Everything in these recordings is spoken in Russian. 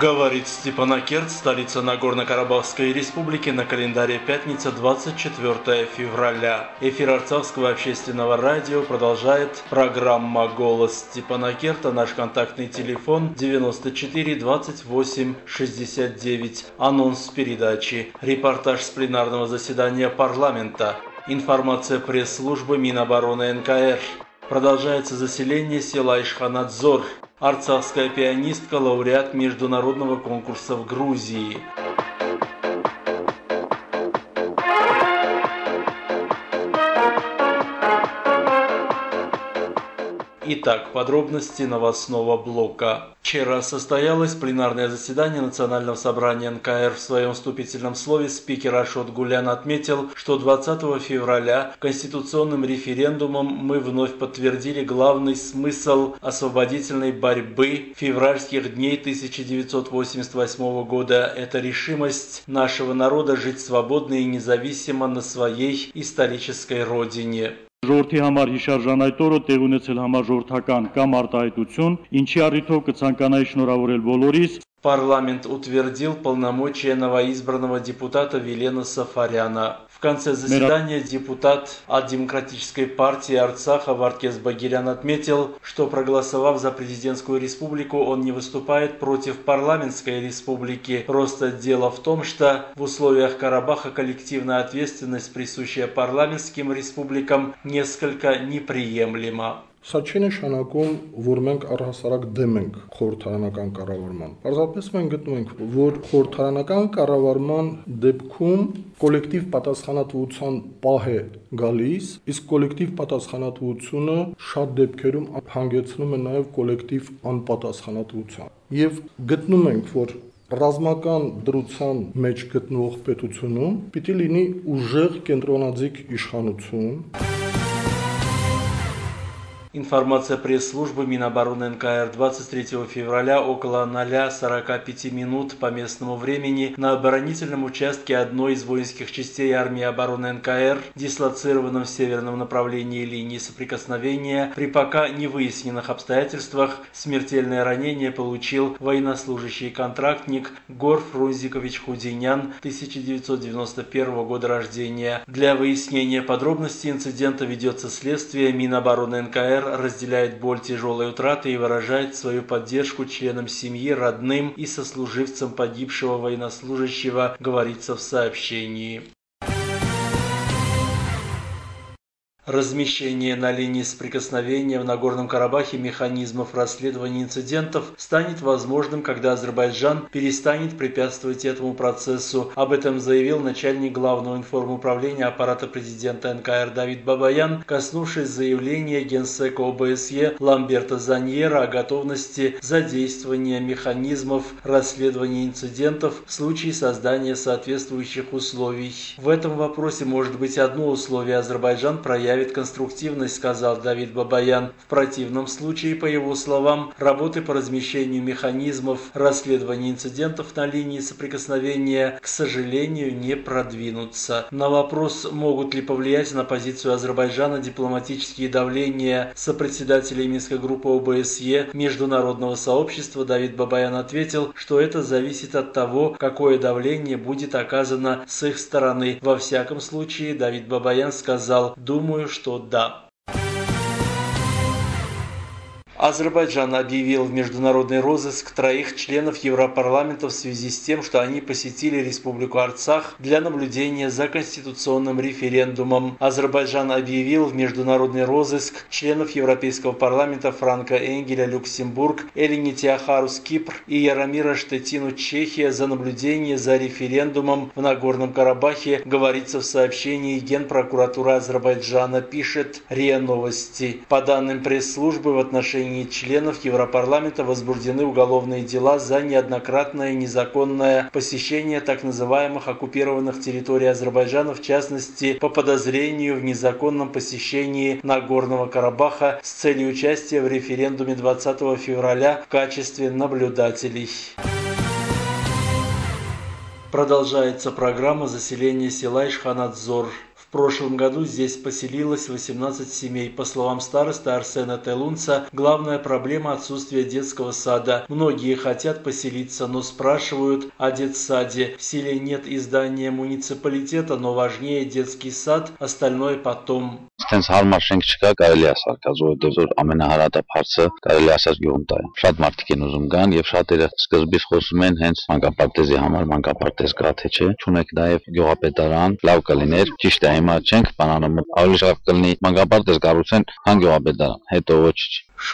Говорит Степанакерт, столица Нагорно-Карабахской республики, на календаре пятница 24 февраля. Эфир Арцавского общественного радио продолжает программа «Голос Степанакерта». Наш контактный телефон 94 28 69. Анонс передачи. Репортаж с пленарного заседания парламента. Информация пресс-службы Минобороны НКР. Продолжается заселение села Ишханадзор. Арцахская пианистка, лауреат международного конкурса в Грузии. Итак, подробности новостного блока. Вчера состоялось пленарное заседание Национального собрания НКР. В своем вступительном слове спикер Ашот Гулян отметил, что 20 февраля конституционным референдумом мы вновь подтвердили главный смысл освободительной борьбы февральских дней 1988 года. Это решимость нашего народа жить свободно и независимо на своей исторической родине. Ժողովրդի համար հիշարժան այդ օրը տեղ ունեցել համաժողովրդական կամ արտահայտություն, ինչի առիթով կցանկանայի շնորհավորել բոլորիս Парламент утвердил полномочия новоизбранного депутата Велена Сафаряна. В конце заседания депутат от Демократической партии Арцаха Варкес Багирян отметил, что проголосовав за президентскую республику, он не выступает против парламентской республики. Просто дело в том, что в условиях Карабаха коллективная ответственность, присущая парламентским республикам, несколько неприемлема. Սա չի նշանակում, որ մենք առհասարակ դեմ ենք խորհրդարանական կառավարման։ Պարզապես մենք գտնում ենք, որ խորհրդարանական կառավարման դեպքում կոլեկտիվ պատասխանատվության պահ է գալիս, իսկ կոլեկտիվ պատասխանատվությունը շատ դեպքերում հանգեցնում է նաև կոլեկտիվ անպատասխանատվության։ Եվ գտնում ենք, որ ռազմական դրության մեջ գտնվող պետությունում պիտի լինի ուժեղ կենտրոնաձիգ իշխանություն Информация пресс-службы Минобороны НКР 23 февраля около 0.45 минут по местному времени на оборонительном участке одной из воинских частей армии обороны НКР, дислоцированном в северном направлении линии соприкосновения, при пока не выясненных обстоятельствах смертельное ранение получил военнослужащий контрактник Гор Фрунзикович Худинян 1991 года рождения. Для выяснения подробностей инцидента ведется следствие Минобороны НКР разделяет боль тяжелой утраты и выражает свою поддержку членам семьи, родным и сослуживцам погибшего военнослужащего, говорится в сообщении. Размещение на линии соприкосновения в Нагорном Карабахе механизмов расследования инцидентов станет возможным, когда Азербайджан перестанет препятствовать этому процессу. Об этом заявил начальник главного информуправления аппарата президента НКР Давид Бабаян, коснувшись заявления генсека ОБСЕ Ламберта Заньера о готовности задействования механизмов расследования инцидентов в случае создания соответствующих условий. В этом вопросе может быть одно условие Азербайджан проявит проявит конструктивность, сказал Давид Бабаян. В противном случае, по его словам, работы по размещению механизмов расследования инцидентов на линии соприкосновения, к сожалению, не продвинутся. На вопрос, могут ли повлиять на позицию Азербайджана дипломатические давления сопредседателей Минской группы ОБСЕ международного сообщества, Давид Бабаян ответил, что это зависит от того, какое давление будет оказано с их стороны. Во всяком случае, Давид Бабаян сказал, думаю, что да. Азербайджан объявил в международный розыск троих членов Европарламента в связи с тем, что они посетили Республику Арцах для наблюдения за конституционным референдумом. Азербайджан объявил в международный розыск членов Европейского парламента Франка Энгеля Люксембург, Элини Теохарус Кипр и Яромира Штетину Чехия за наблюдение за референдумом в Нагорном Карабахе, говорится в сообщении Генпрокуратуры Азербайджана, пишет РИА Новости. По данным пресс-службы в отношении отношении членов Европарламента возбуждены уголовные дела за неоднократное незаконное посещение так называемых оккупированных территорий Азербайджана, в частности, по подозрению в незаконном посещении Нагорного Карабаха с целью участия в референдуме 20 февраля в качестве наблюдателей. Продолжается программа заселения села Ишханадзор прошлом году здесь поселилось 18 семей. По словам староста Арсена Телунца, главная проблема отсутствия детского сада. Многие хотят поселиться, но спрашивают о детсаде. В селе нет издания муниципалитета, но важнее детский сад, остальное потом. Այդտենց հարմար շենք չկա, կարելի է սարքած, որովհետև որ ամենահարատապ հարցը կարելի ասած գյուղում տա է։ Շատ մարդիկ են ուզում գան եւ շատերը սկզբից խոսում են հենց մանկապարտեզի համար, մանկապարտեզ կա թե չէ։ Չունեք նաեւ գյուղապետարան, լավ կլիներ։ Ճիշտ է, հիմա չենք բանանում, ավելի շահ կլինի մանկապարտեզ կառուցեն, հան գյուղապետարան, հետո ոչ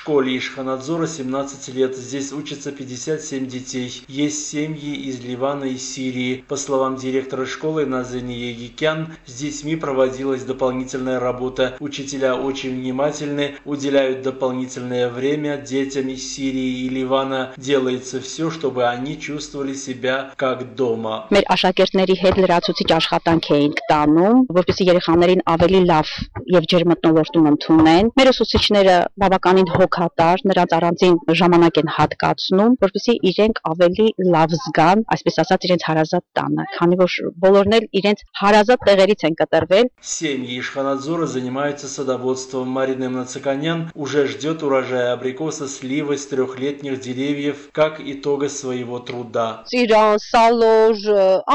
школе Ишханадзора 17 лет. Здесь учатся 57 детей. Есть семьи из Ливана и Сирии. По словам директора школы Назани Егикян, с детьми проводилась дополнительная работа. Учителя очень внимательны, уделяют дополнительное время детям из Сирии и Ливана. Делается все, чтобы они чувствовали себя как дома. Մեր աշակերտների հետ լրացուցիչ աշխատանք էինք տանում, որպեսզի երեխաներին ավելի լավ եւ ջերմտնոլորտում ընդունեն։ Մեր ուսուցիչները բավականին հոգատար, նրանց առանձին ժամանակ են հատկացնում, որպեսզի իրենք ավելի լավ զգան, այսպես ասած, իրենց հարազատ տանը, քանի որ բոլորն էլ իրենց հարազատ տեղերից են կտրվել։ Семьи Ишханадзора занимаются садоводством. Марина Мнацаканян уже ждет урожая абрикоса, сливы с трехлетних деревьев, как итога своего труда. Ծիրան, սալոր,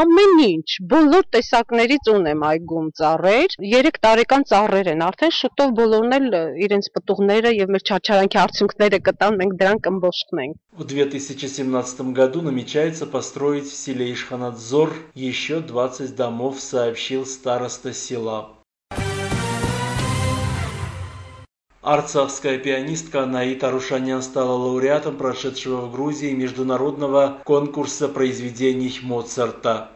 ամեն ինչ, բոլոր տեսակներից ունեմ այգում ծառեր։ 3 տարեկան ծառեր են, արդեն շուտով բոլորն էլ իրենց պտուղները եւ մեր չարչարանքի արդյունքները կտան, մենք դրան կըմբոշխնենք։ В 2017 году намечается построить в селе Ишханадзор еще 20 домов, сообщил староста села. Арцахская пианистка Наита Рушанян стала лауреатом прошедшего в Грузии международного конкурса произведений Моцарта.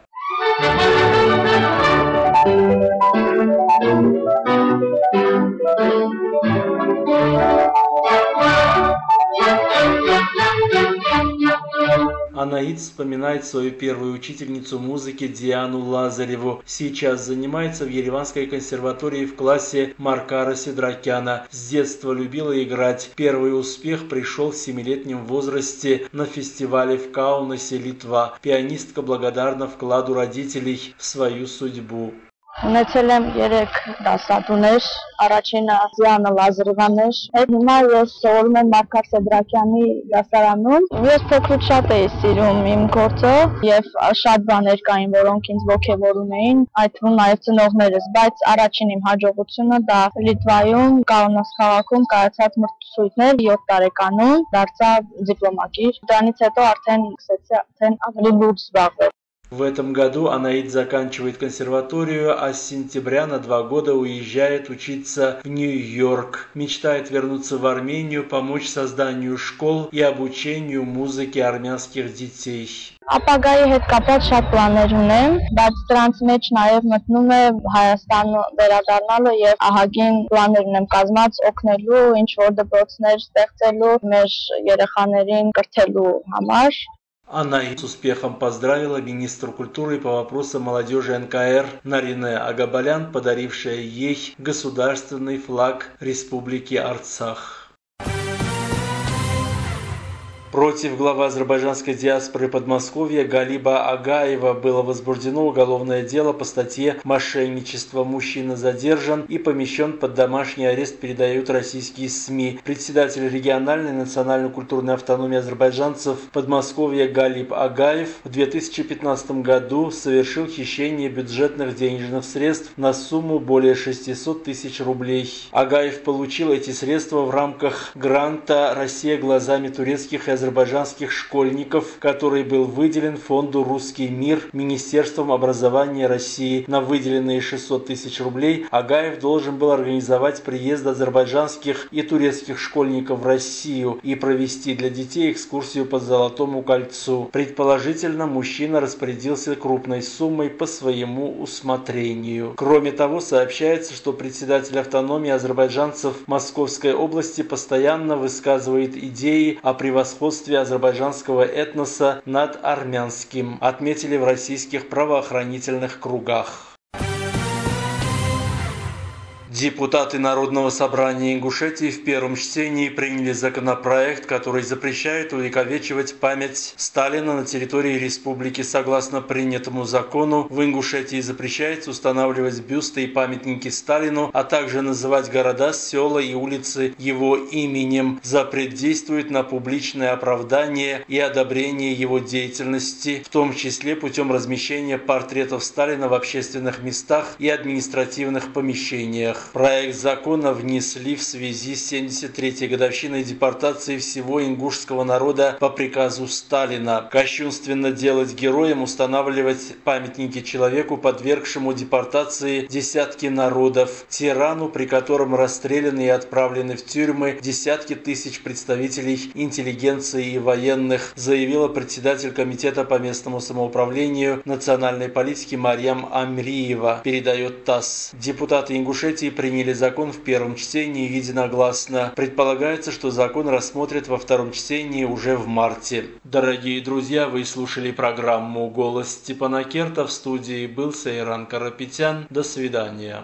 Анаид вспоминает свою первую учительницу музыки Диану Лазареву. Сейчас занимается в Ереванской консерватории в классе Маркара Седракяна. С детства любила играть. Первый успех пришел в семилетнем возрасте на фестивале в Каунасе, Литва. Пианистка благодарна вкладу родителей в свою судьбу. Ունեցել եմ 3 դասատուներ, առաջինը Զիանը Լազարևան էր, այդ հիմա ես սովորում եմ Մարկար Սեդրակյանի դասարանում։ Ես փոքրուց շատ էի սիրում իմ գործը եւ շատ բաներ կային, որոնք ինձ ողջևորում էին, այդ թվում նաեւ ծնողներս, բայց առաջին իմ հաջողությունը դա Լիտվայում Կաունաս քաղաքում կայացած մրցույթներ 7 տարեկանում դարձա դիպլոմակիր։ Դրանից հետո արդեն սկսեցի արդեն ավելի լուրջ զբաղվել В этом году Анаид заканчивает консерваторию, а с сентября на два года уезжает учиться в Нью-Йорк. Мечтает вернуться в Армению, помочь созданию школ и обучению музыке армянских детей. Ապագայի հետ կապված շատ պլաններ ունեմ, բայց դրանց մեջ նաև մտնում է Հայաստան վերադառնալը եւ ահագին պլաններ ունեմ կազմած օգնելու, ինչ որ դպրոցներ ստեղծելու, մեր երեխաներին կրթելու համար она с успехом поздравила министра культуры по вопросам молодежи НКР Нарине Агабалян, подарившая ей государственный флаг Республики Арцах. Против главы азербайджанской диаспоры Подмосковья Галиба Агаева было возбуждено уголовное дело по статье «Мошенничество». Мужчина задержан и помещен под домашний арест, передают российские СМИ. Председатель региональной национально-культурной автономии азербайджанцев Подмосковья Галиб Агаев в 2015 году совершил хищение бюджетных денежных средств на сумму более 600 тысяч рублей. Агаев получил эти средства в рамках гранта «Россия глазами турецких и азербайджанских школьников, который был выделен фонду «Русский мир» Министерством образования России. На выделенные 600 тысяч рублей Агаев должен был организовать приезд азербайджанских и турецких школьников в Россию и провести для детей экскурсию по Золотому кольцу. Предположительно, мужчина распорядился крупной суммой по своему усмотрению. Кроме того, сообщается, что председатель автономии азербайджанцев Московской области постоянно высказывает идеи о превосходстве превосходстве азербайджанского этноса над армянским, отметили в российских правоохранительных кругах. Депутаты Народного собрания Ингушетии в первом чтении приняли законопроект, который запрещает увековечивать память Сталина на территории республики. Согласно принятому закону, в Ингушетии запрещается устанавливать бюсты и памятники Сталину, а также называть города, села и улицы его именем. Запрет действует на публичное оправдание и одобрение его деятельности, в том числе путем размещения портретов Сталина в общественных местах и административных помещениях. Проект закона внесли в связи с 73-й годовщиной депортации всего ингушского народа по приказу Сталина. Кощунственно делать героем, устанавливать памятники человеку, подвергшему депортации десятки народов, тирану, при котором расстреляны и отправлены в тюрьмы десятки тысяч представителей интеллигенции и военных, заявила председатель Комитета по местному самоуправлению национальной политики Марьям Амриева, передает ТАСС. Депутаты Ингушетии приняли закон в первом чтении единогласно. Предполагается, что закон рассмотрят во втором чтении уже в марте. Дорогие друзья, вы слушали программу «Голос Степана Керта». В студии был Сейран Карапетян. До свидания.